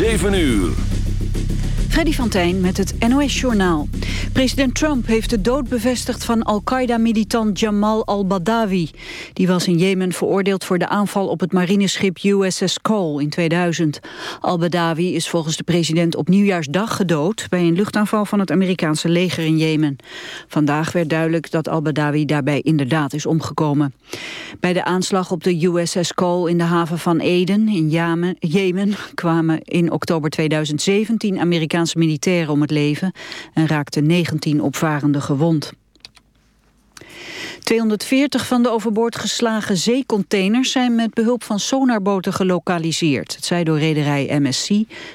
7 uur. Freddy van Tijn met het NOS-journaal. President Trump heeft de dood bevestigd van Al-Qaeda-militant Jamal al-Badawi. Die was in Jemen veroordeeld voor de aanval op het marineschip USS Cole in 2000. Al-Badawi is volgens de president op nieuwjaarsdag gedood... bij een luchtaanval van het Amerikaanse leger in Jemen. Vandaag werd duidelijk dat al-Badawi daarbij inderdaad is omgekomen. Bij de aanslag op de USS Cole in de haven van Eden in Jemen... kwamen in oktober 2017 Amerikaanse militairen om het leven en raakten 19 opvarenden gewond. 240 van de overboord geslagen zeecontainers zijn met behulp van sonarboten gelokaliseerd. Het zij door rederij MSC,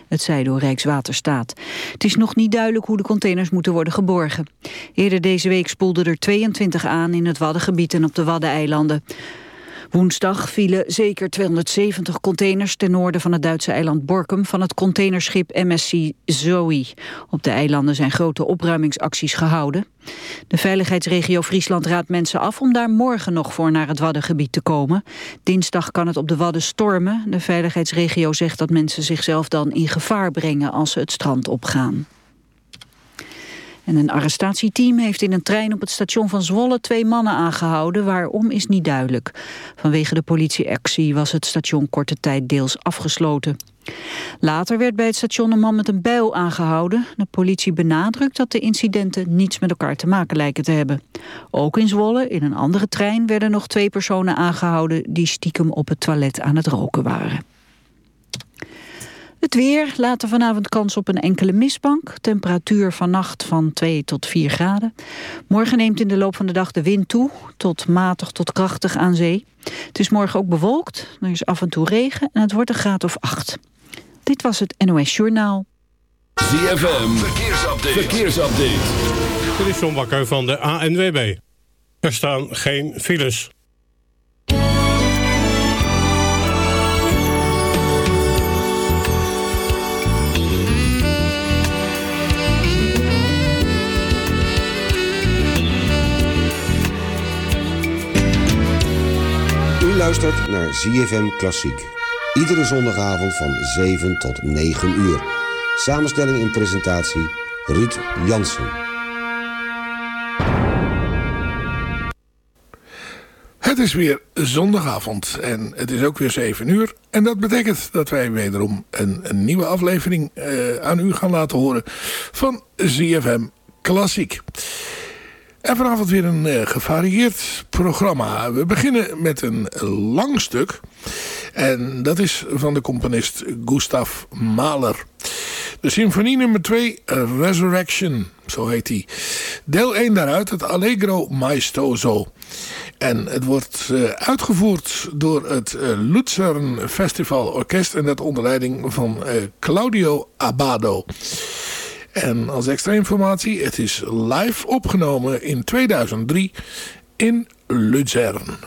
het zij door Rijkswaterstaat. Het is nog niet duidelijk hoe de containers moeten worden geborgen. Eerder deze week spoelden er 22 aan in het Waddengebied en op de Waddeneilanden. Woensdag vielen zeker 270 containers ten noorden van het Duitse eiland Borkum van het containerschip MSC Zoe. Op de eilanden zijn grote opruimingsacties gehouden. De veiligheidsregio Friesland raadt mensen af om daar morgen nog voor naar het Waddengebied te komen. Dinsdag kan het op de Wadden stormen. De veiligheidsregio zegt dat mensen zichzelf dan in gevaar brengen als ze het strand opgaan. En een arrestatieteam heeft in een trein op het station van Zwolle twee mannen aangehouden. Waarom is niet duidelijk. Vanwege de politieactie was het station korte tijd deels afgesloten. Later werd bij het station een man met een bijl aangehouden. De politie benadrukt dat de incidenten niets met elkaar te maken lijken te hebben. Ook in Zwolle, in een andere trein, werden nog twee personen aangehouden... die stiekem op het toilet aan het roken waren. Het weer, later vanavond kans op een enkele mistbank. Temperatuur vannacht van 2 tot 4 graden. Morgen neemt in de loop van de dag de wind toe, tot matig tot krachtig aan zee. Het is morgen ook bewolkt, er is af en toe regen en het wordt een graad of 8. Dit was het NOS Journaal. ZFM, verkeersupdate. verkeersupdate. Dit is John Bakker van de ANWB. Er staan geen files. Luistert naar ZFM Klassiek. Iedere zondagavond van 7 tot 9 uur. Samenstelling en presentatie Ruud Jansen. Het is weer zondagavond en het is ook weer 7 uur. En dat betekent dat wij wederom een, een nieuwe aflevering uh, aan u gaan laten horen van ZFM Klassiek. En vanavond weer een uh, gevarieerd programma. We beginnen met een lang stuk. En dat is van de componist Gustav Mahler. De symfonie nummer 2, Resurrection, zo heet die. Deel 1 daaruit, het Allegro Maestoso. En het wordt uh, uitgevoerd door het uh, Luzern Festival Orkest... en dat onder leiding van Claudio Abado. En als extra informatie, het is live opgenomen in 2003 in Luzern.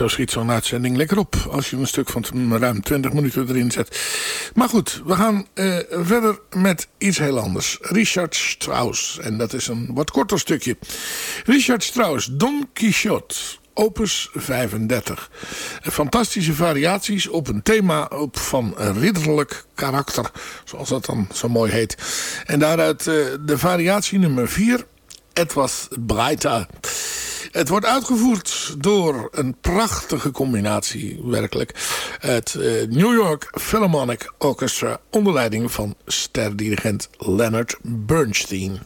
Zo schiet zo'n uitzending lekker op. Als je een stuk van ruim 20 minuten erin zet. Maar goed, we gaan uh, verder met iets heel anders. Richard Strauss. En dat is een wat korter stukje. Richard Strauss, Don Quixote. Opus 35. Fantastische variaties op een thema op van ridderlijk karakter. Zoals dat dan zo mooi heet. En daaruit uh, de variatie nummer 4. Het was breiter. Het wordt uitgevoerd door een prachtige combinatie, werkelijk. Het uh, New York Philharmonic Orchestra onder leiding van sterdirigent Leonard Bernstein.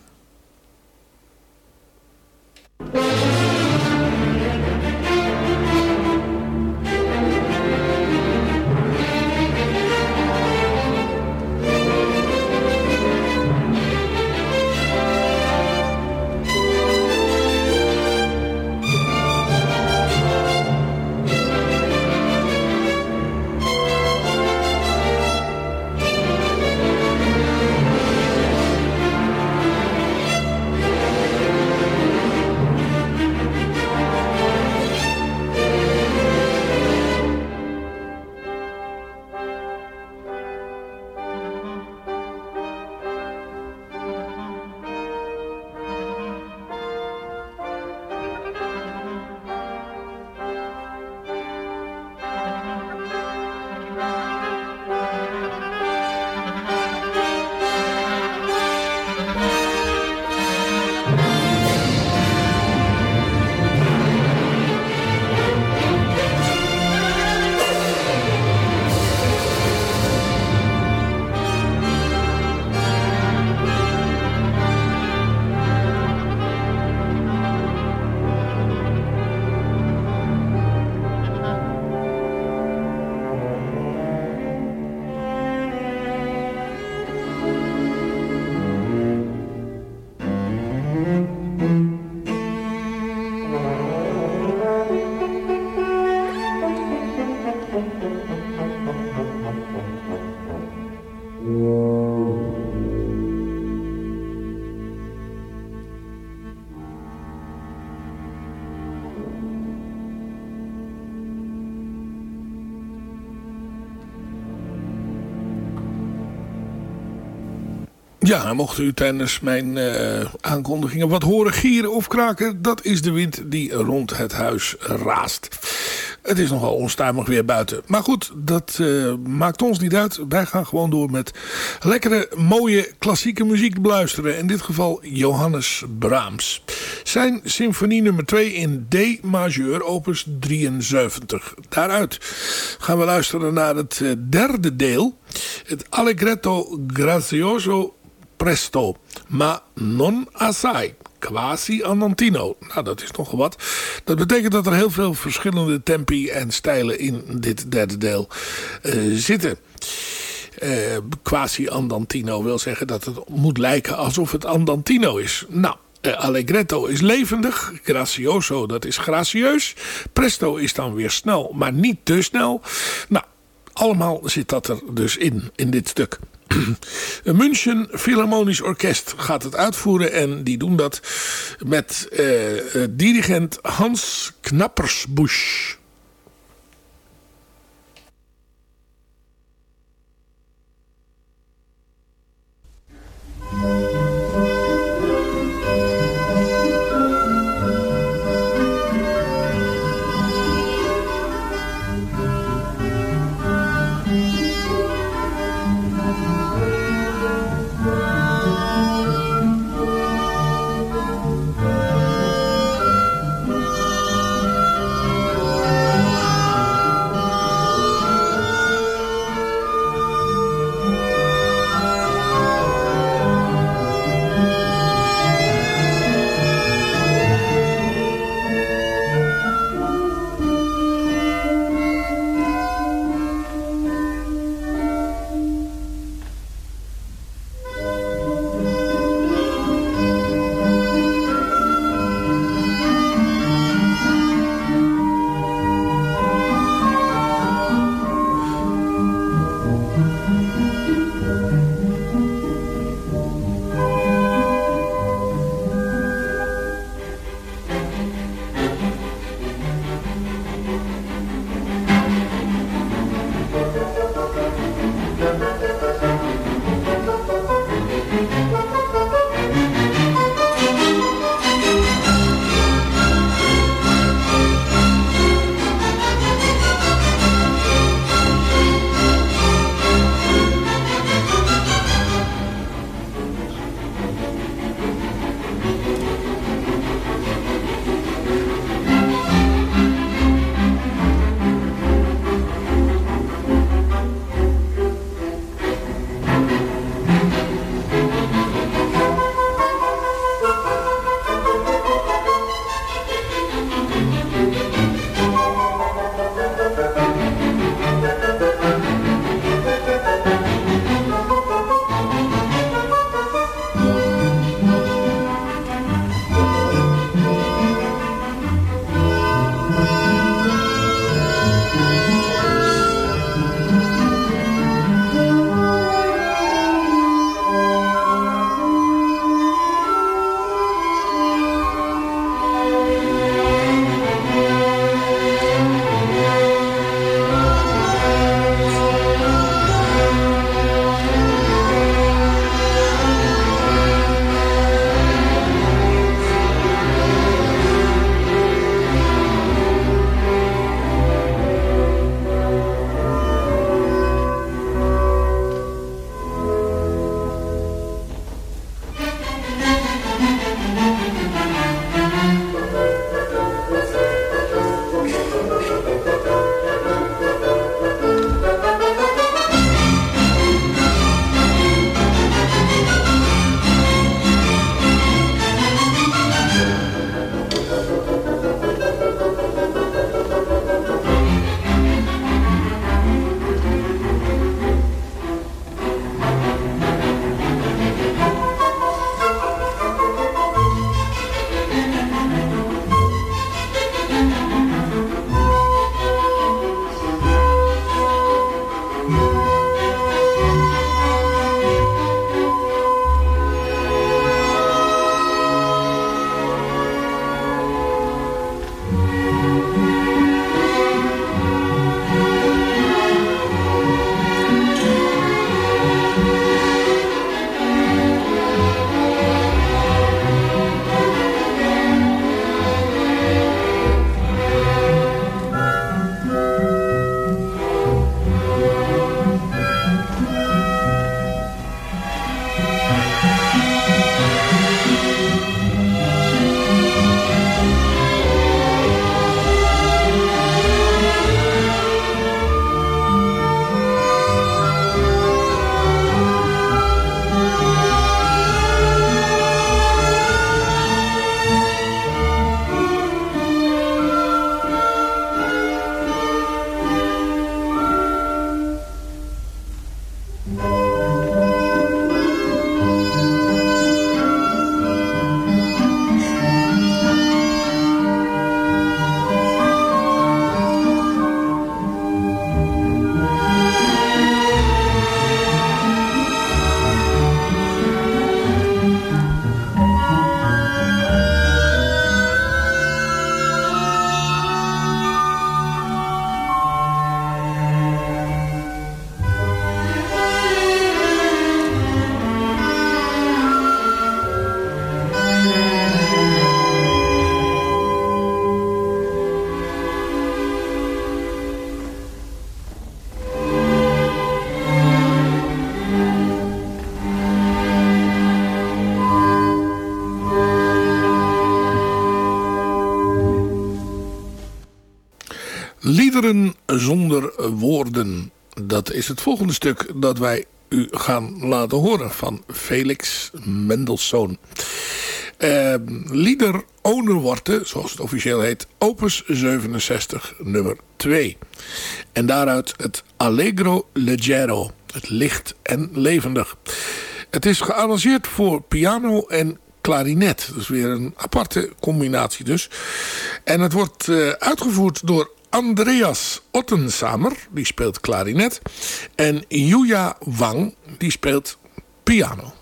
Ja, mocht u tijdens mijn uh, aankondigingen wat horen gieren of kraken... dat is de wind die rond het huis raast. Het is nogal onstuimig weer buiten. Maar goed, dat uh, maakt ons niet uit. Wij gaan gewoon door met lekkere, mooie, klassieke muziek beluisteren. In dit geval Johannes Brahms. Zijn symfonie nummer 2 in D majeur, opus 73. Daaruit gaan we luisteren naar het uh, derde deel. Het Allegretto Grazioso presto, ma non assai. Quasi andantino. Nou, dat is nogal wat. Dat betekent dat er heel veel verschillende tempi en stijlen in dit derde deel uh, zitten. Uh, quasi andantino wil zeggen dat het moet lijken alsof het andantino is. Nou, allegretto is levendig. Gracioso, dat is gracieus. Presto is dan weer snel, maar niet te snel. Nou, allemaal zit dat er dus in, in dit stuk. München Philharmonisch Orkest gaat het uitvoeren. En die doen dat met eh, eh dirigent Hans Knappersbusch. Zonder woorden. Dat is het volgende stuk dat wij u gaan laten horen van Felix Mendelssohn. Uh, lieder Onerworte, zoals het officieel heet, opus 67, nummer 2. En daaruit het Allegro Leggero, het licht en levendig. Het is gearrangeerd voor piano en klarinet. Dat is weer een aparte combinatie dus. En het wordt uh, uitgevoerd door Andreas Ottensamer, die speelt klarinet. En Yuya Wang, die speelt piano.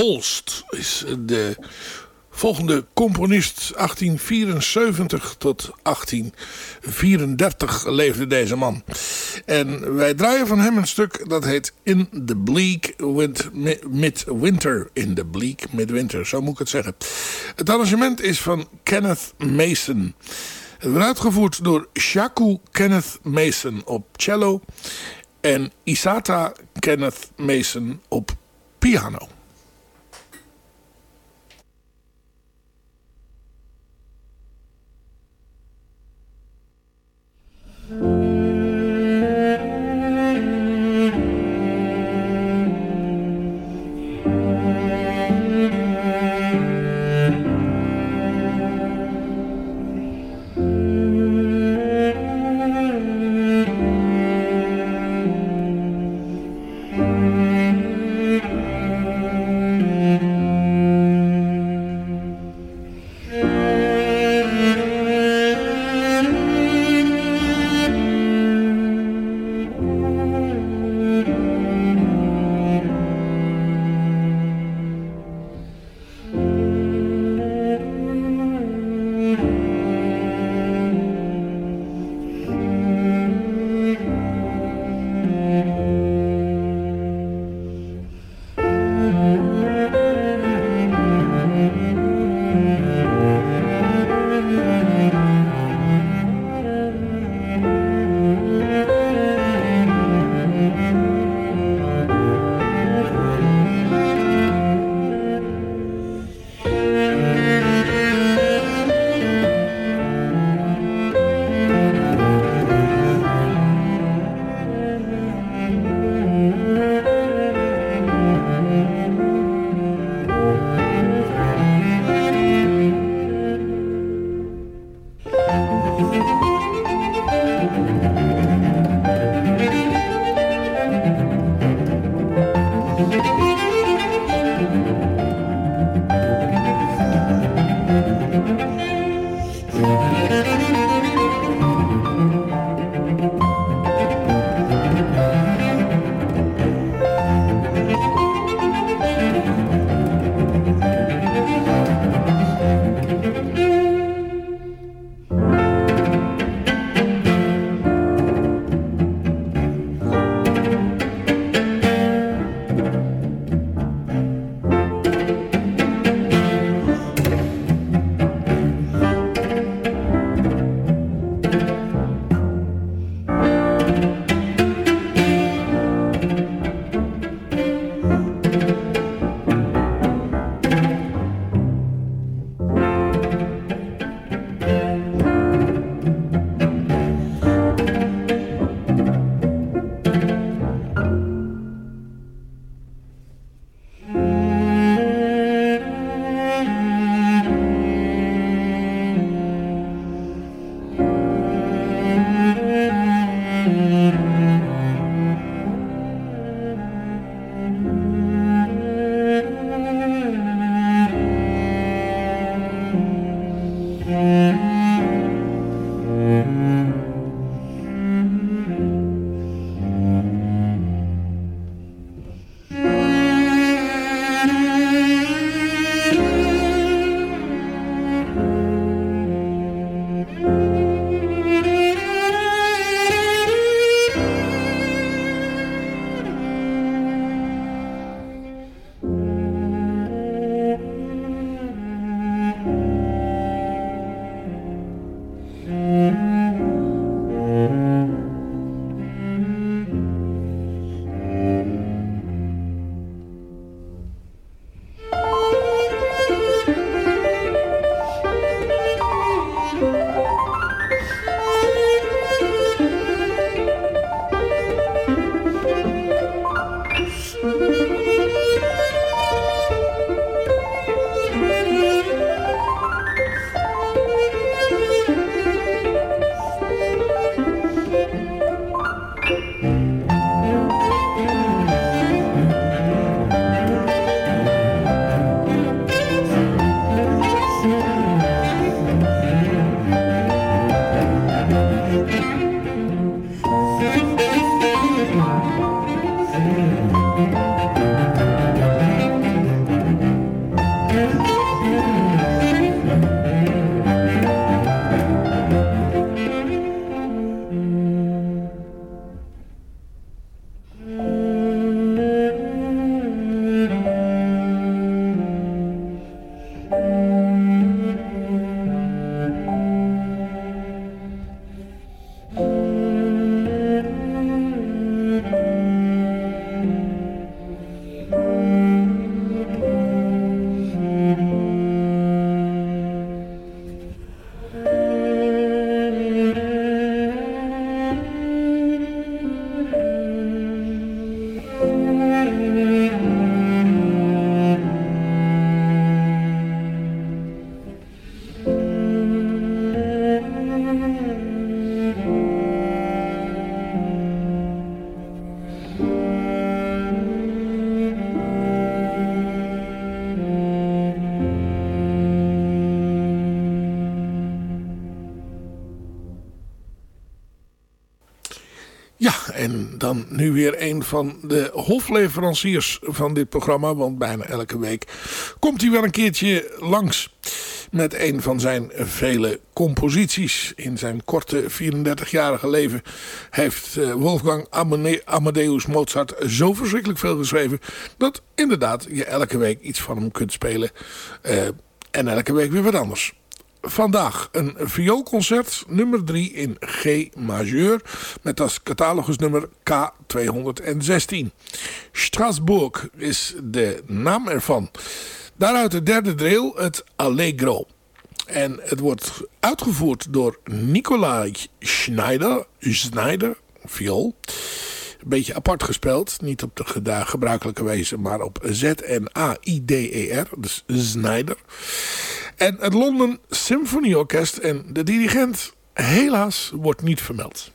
Holst is de volgende componist. 1874 tot 1834 leefde deze man. En wij draaien van hem een stuk dat heet In the Bleak Midwinter. In the Bleak Midwinter, zo moet ik het zeggen. Het arrangement is van Kenneth Mason. Het wordt uitgevoerd door Shaku Kenneth Mason op cello en Isata Kenneth Mason op piano. Mm-hmm. Nu weer een van de hofleveranciers van dit programma. Want bijna elke week komt hij wel een keertje langs met een van zijn vele composities. In zijn korte 34-jarige leven heeft eh, Wolfgang Amadeus Mozart zo verschrikkelijk veel geschreven... dat inderdaad je elke week iets van hem kunt spelen. Uh, en elke week weer wat anders vandaag een vioolconcert nummer 3 in G majeur met als catalogusnummer K216. Strasbourg is de naam ervan. Daaruit de derde deel, het Allegro. En het wordt uitgevoerd door Nikolai Schneider, Schneider, viool. Een beetje apart gespeeld. Niet op de gebruikelijke wijze, maar op Z-N-A-I-D-E-R. Dus Schneider. En het London Symphony Orkest en de dirigent helaas wordt niet vermeld.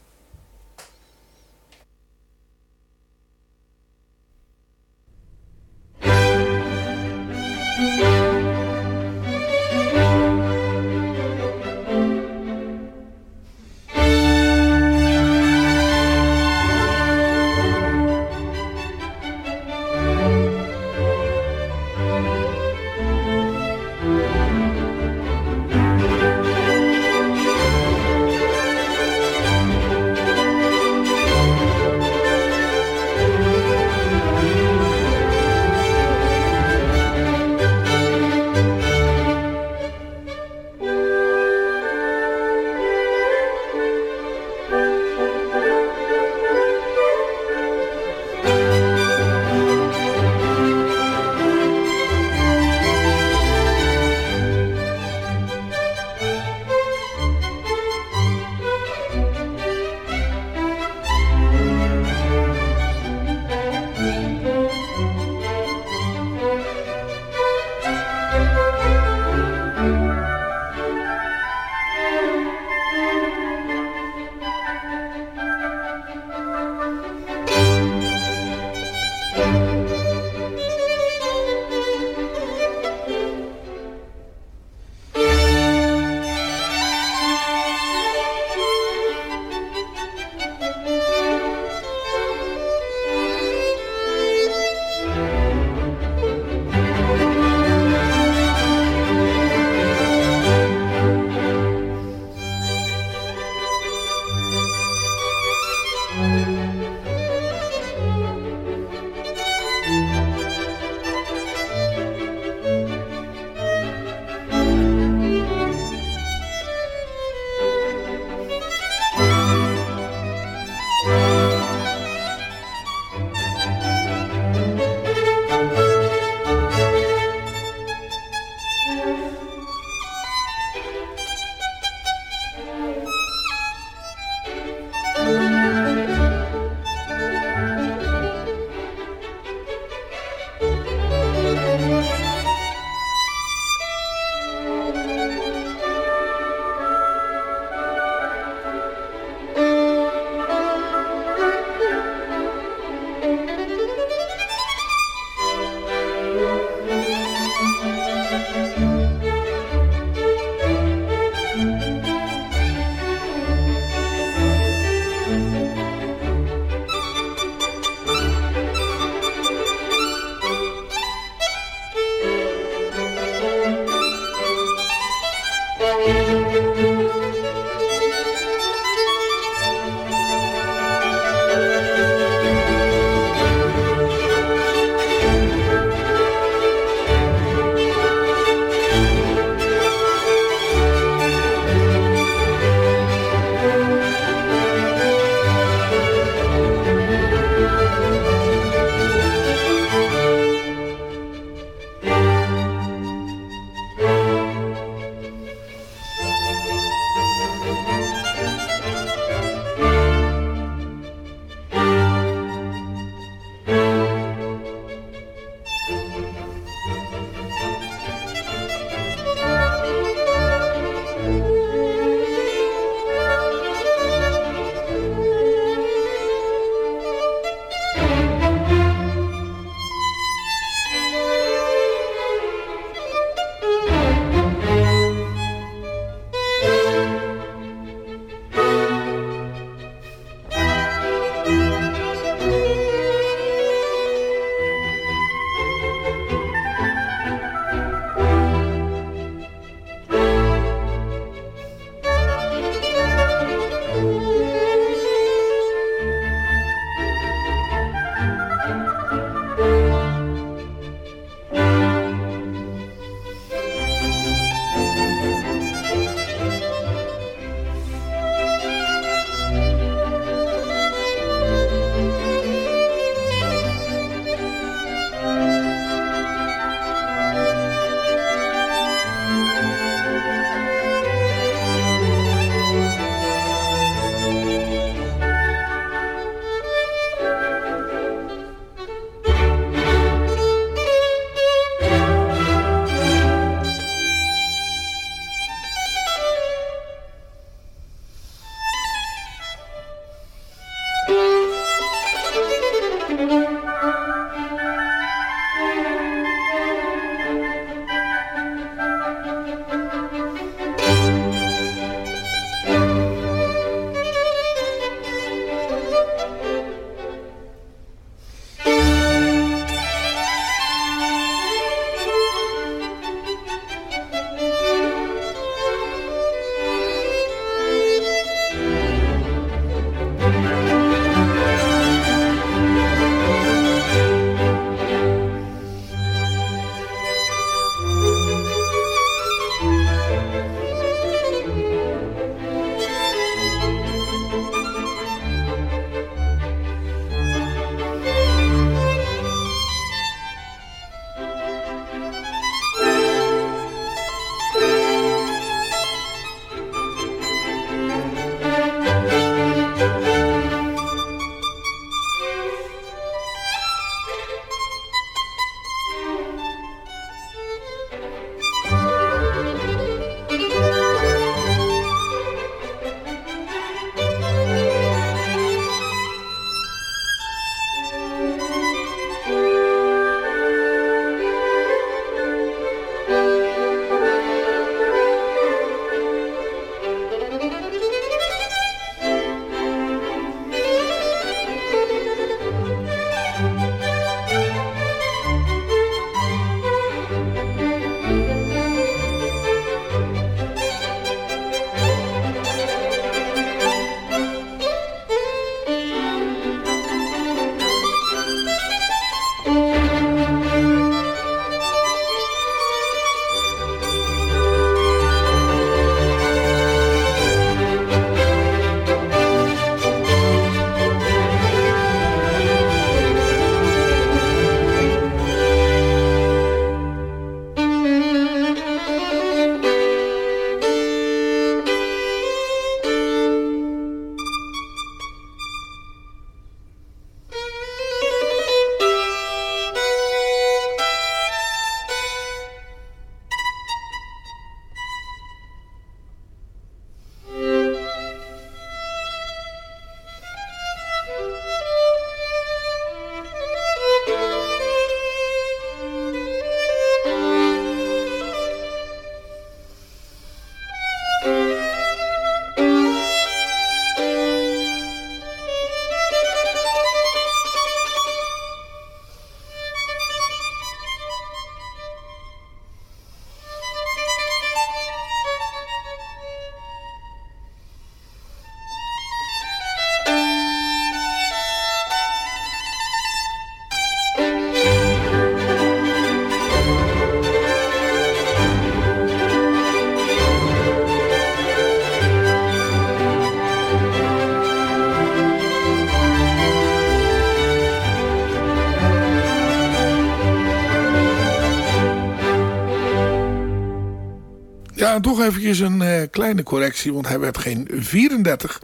Eventjes een uh, kleine correctie, want hij werd geen 34,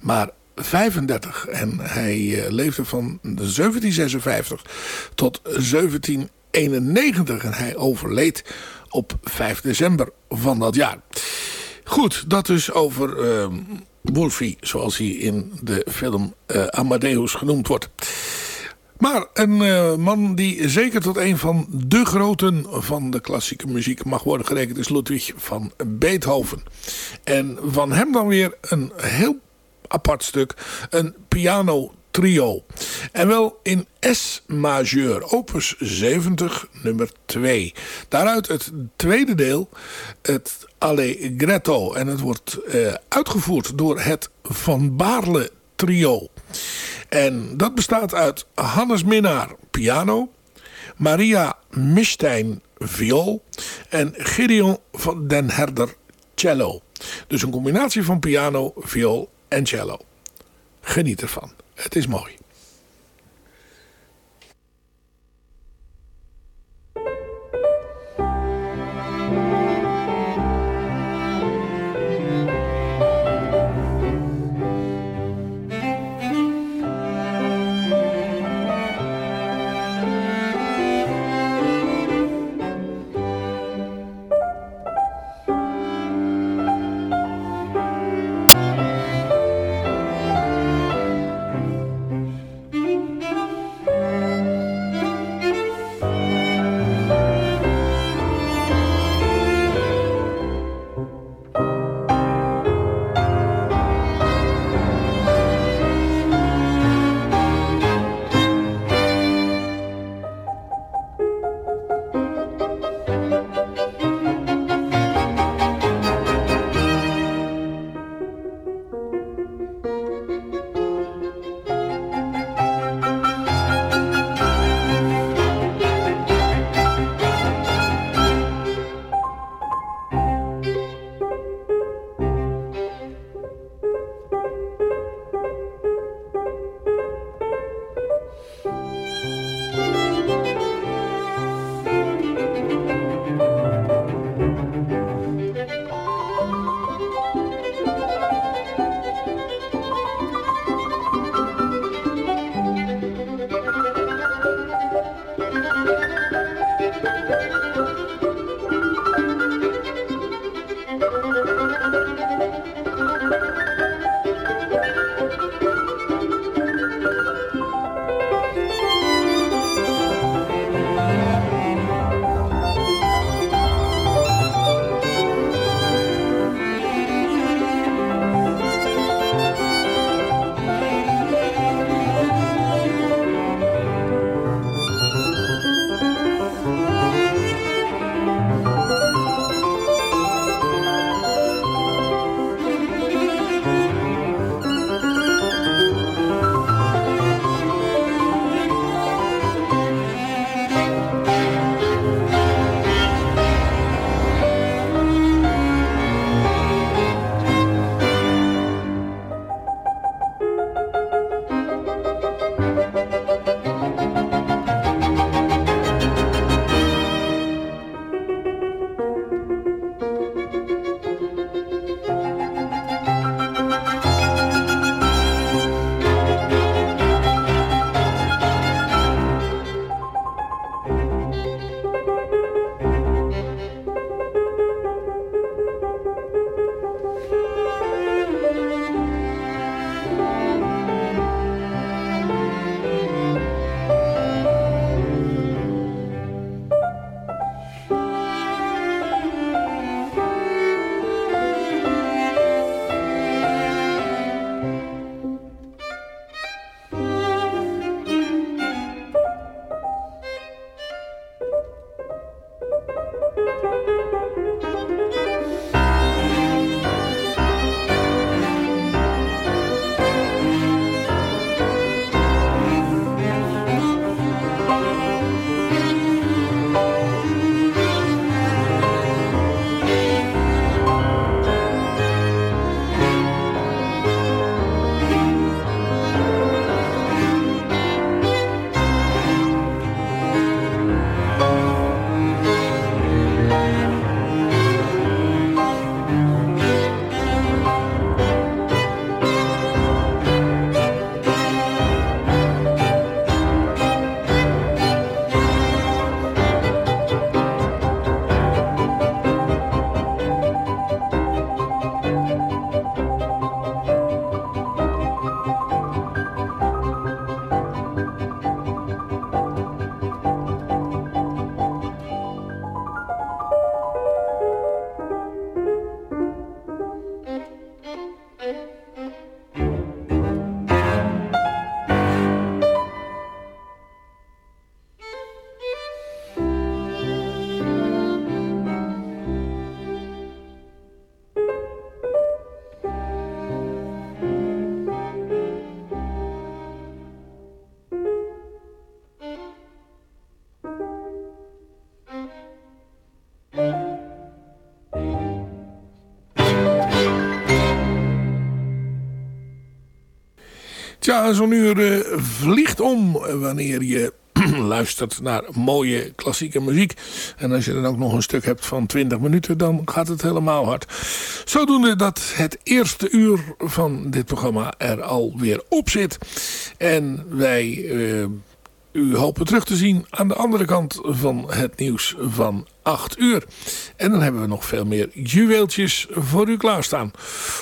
maar 35. En hij uh, leefde van 1756 tot 1791 en hij overleed op 5 december van dat jaar. Goed, dat dus over uh, Wolfie, zoals hij in de film Amadeus genoemd wordt. Maar een uh, man die zeker tot een van de groten van de klassieke muziek mag worden gerekend is Ludwig van Beethoven. En van hem dan weer een heel apart stuk, een piano trio. En wel in S majeur, opus 70, nummer 2. Daaruit het tweede deel, het Allegretto. En het wordt uh, uitgevoerd door het Van Baarle trio. En dat bestaat uit Hannes Minnaar, piano. Maria Mistein, viool. En Gideon van den Herder, cello. Dus een combinatie van piano, viool en cello. Geniet ervan. Het is mooi. Tja, zo'n uur uh, vliegt om wanneer je luistert naar mooie klassieke muziek. En als je dan ook nog een stuk hebt van 20 minuten, dan gaat het helemaal hard. Zodoende dat het eerste uur van dit programma er alweer op zit. En wij uh, u hopen terug te zien aan de andere kant van het nieuws van 8 uur. En dan hebben we nog veel meer juweeltjes voor u klaarstaan.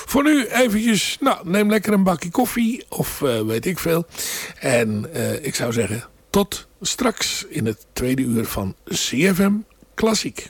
Voor nu eventjes, nou, neem lekker een bakje koffie of uh, weet ik veel. En uh, ik zou zeggen, tot straks in het tweede uur van CFM Klassiek.